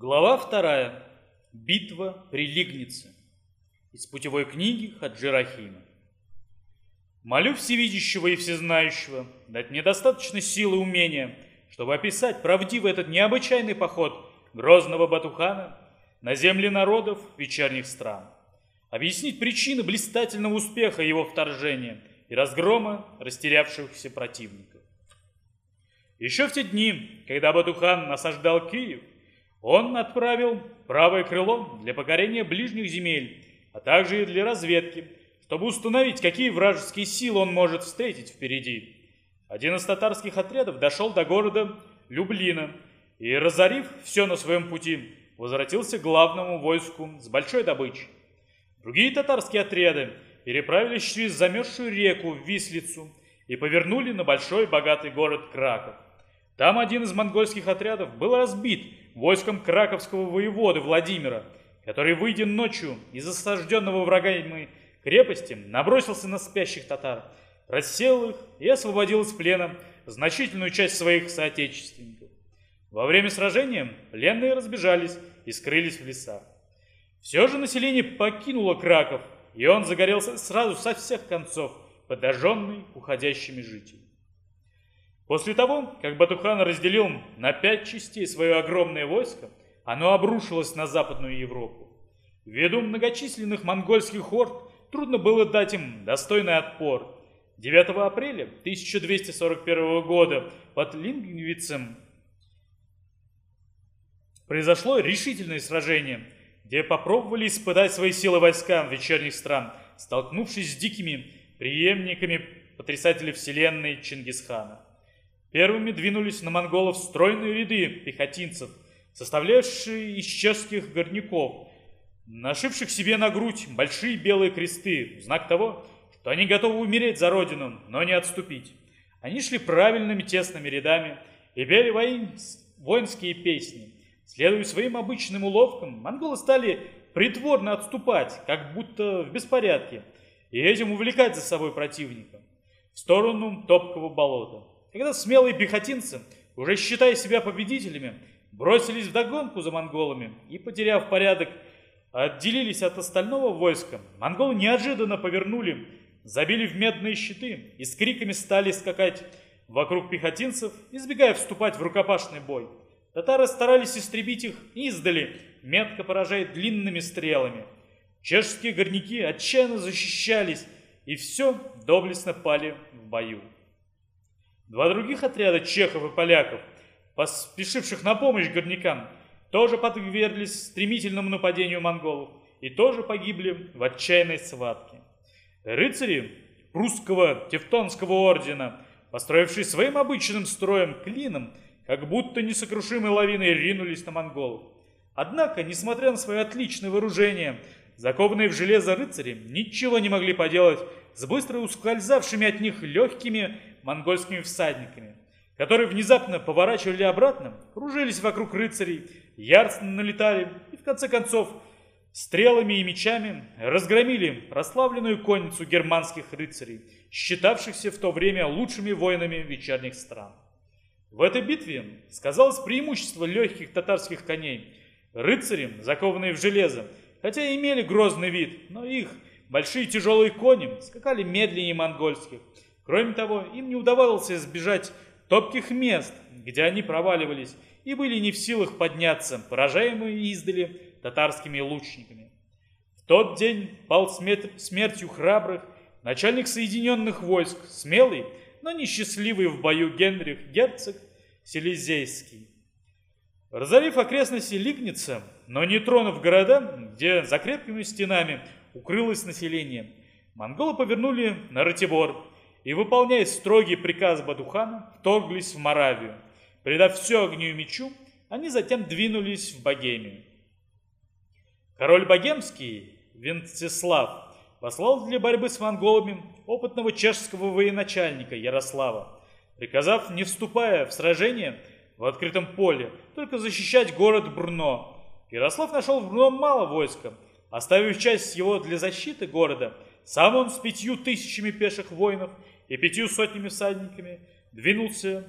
Глава вторая. Битва при Лигнице. Из путевой книги Хаджи Рахима. Молю всевидящего и всезнающего дать мне достаточно силы и умения, чтобы описать правдиво этот необычайный поход грозного Батухана на земли народов вечерних стран, объяснить причины блистательного успеха его вторжения и разгрома растерявшихся противников. Еще в те дни, когда Батухан насаждал Киев, он отправил правое крыло для покорения ближних земель, а также и для разведки, чтобы установить, какие вражеские силы он может встретить впереди. Один из татарских отрядов дошел до города Люблина и, разорив все на своем пути, возвратился к главному войску с большой добычей. Другие татарские отряды переправились через замерзшую реку в Вислицу и повернули на большой богатый город Краков. Там один из монгольских отрядов был разбит войском краковского воеводы Владимира, который, выйдя ночью из осажденного врагами крепости, набросился на спящих татар, рассел их и освободил из плена значительную часть своих соотечественников. Во время сражения пленные разбежались и скрылись в лесах. Все же население покинуло Краков, и он загорелся сразу со всех концов, подожженный уходящими жителями. После того, как Батухан разделил на пять частей свое огромное войско, оно обрушилось на Западную Европу. Ввиду многочисленных монгольских хорд трудно было дать им достойный отпор. 9 апреля 1241 года под Лингвицем произошло решительное сражение, где попробовали испытать свои силы войскам вечерних стран, столкнувшись с дикими преемниками потрясателя вселенной Чингисхана. Первыми двинулись на монголов стройные ряды пехотинцев, составлявшие из чешских горняков, нашивших себе на грудь большие белые кресты, знак того, что они готовы умереть за родину, но не отступить. Они шли правильными тесными рядами и пели воинские песни. Следуя своим обычным уловкам, монголы стали притворно отступать, как будто в беспорядке, и этим увлекать за собой противника в сторону топкого болота. Когда смелые пехотинцы, уже считая себя победителями, бросились в догонку за монголами и, потеряв порядок, отделились от остального войска, монголы неожиданно повернули, забили в медные щиты и с криками стали скакать вокруг пехотинцев, избегая вступать в рукопашный бой. Татары старались истребить их издали, метко поражая длинными стрелами. Чешские горняки отчаянно защищались, и все доблестно пали в бою. Два других отряда чехов и поляков, поспешивших на помощь горнякам, тоже подверглись стремительному нападению монголов и тоже погибли в отчаянной схватке. Рыцари прусского Тевтонского ордена, построившие своим обычным строем клином, как будто несокрушимой лавиной ринулись на монголов. Однако, несмотря на свое отличное вооружение, закованные в железо рыцари ничего не могли поделать с быстро ускользавшими от них легкими монгольскими всадниками, которые внезапно поворачивали обратно, кружились вокруг рыцарей, яростно налетали и, в конце концов, стрелами и мечами разгромили прославленную конницу германских рыцарей, считавшихся в то время лучшими воинами вечерних стран. В этой битве сказалось преимущество легких татарских коней. Рыцари, закованные в железо, хотя и имели грозный вид, но их большие тяжелые кони скакали медленнее монгольских, Кроме того, им не удавалось избежать топких мест, где они проваливались, и были не в силах подняться, поражаемые издали татарскими лучниками. В тот день пал смертью храбрых начальник соединенных войск, смелый, но несчастливый в бою Генрих Герцог Силезейский. Разорив окрестности Лигница, но не тронув города, где за крепкими стенами укрылось население, монголы повернули на Ратибор, и, выполняя строгий приказ Бадухана, вторглись в Моравию. Предав все огню и мечу, они затем двинулись в Богемию. Король богемский, Венцеслав, послал для борьбы с монголами опытного чешского военачальника Ярослава, приказав, не вступая в сражение в открытом поле, только защищать город Брно. Ярослав нашел в Брно мало войска, оставив часть его для защиты города, сам он с пятью тысячами пеших воинов – и пятью сотнями всадниками двинулся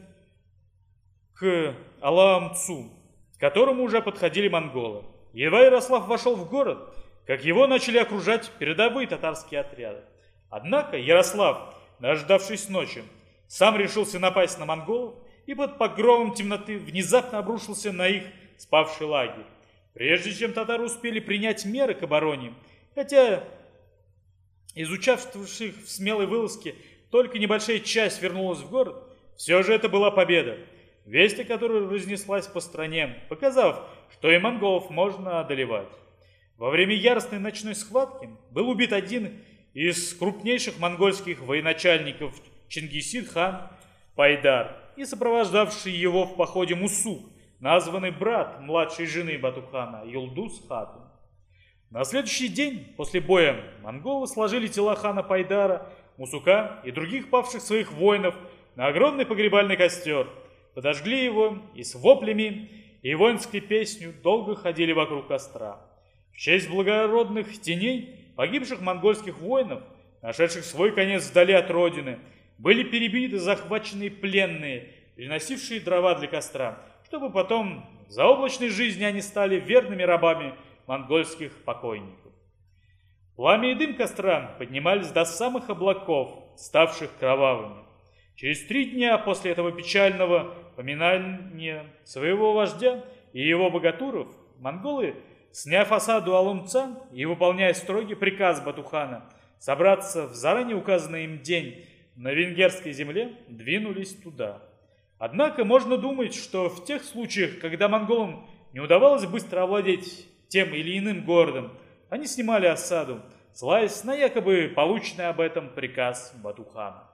к Аламцу. В к которому уже подходили монголы. Едва Ярослав вошел в город, как его начали окружать передовые татарские отряды. Однако Ярослав, дождавшись ночи, сам решился напасть на монголов и под погромом темноты внезапно обрушился на их спавший лагерь. Прежде чем татары успели принять меры к обороне, хотя изучавших в смелой вылазке только небольшая часть вернулась в город, все же это была победа, весть о которой разнеслась по стране, показав, что и монголов можно одолевать. Во время яростной ночной схватки был убит один из крупнейших монгольских военачальников Чингисид хан Пайдар и сопровождавший его в походе Мусук, названный брат младшей жены Батухана Юлдус Хатун. На следующий день после боя монголы сложили тела хана Пайдара, Мусука и других павших своих воинов на огромный погребальный костер, подожгли его и с воплями и воинской песнью долго ходили вокруг костра. В честь благородных теней погибших монгольских воинов, нашедших свой конец вдали от родины, были перебиты захваченные пленные, приносившие дрова для костра, чтобы потом в заоблачной жизни они стали верными рабами монгольских покойников. Пламя и дым костра поднимались до самых облаков, ставших кровавыми. Через три дня после этого печального поминания своего вождя и его богатуров, монголы, сняв осаду Алумца и выполняя строгий приказ Батухана собраться в заранее указанный им день на венгерской земле, двинулись туда. Однако можно думать, что в тех случаях, когда монголам не удавалось быстро овладеть тем или иным городом, они снимали осаду, ссылаясь на якобы полученный об этом приказ Батухана.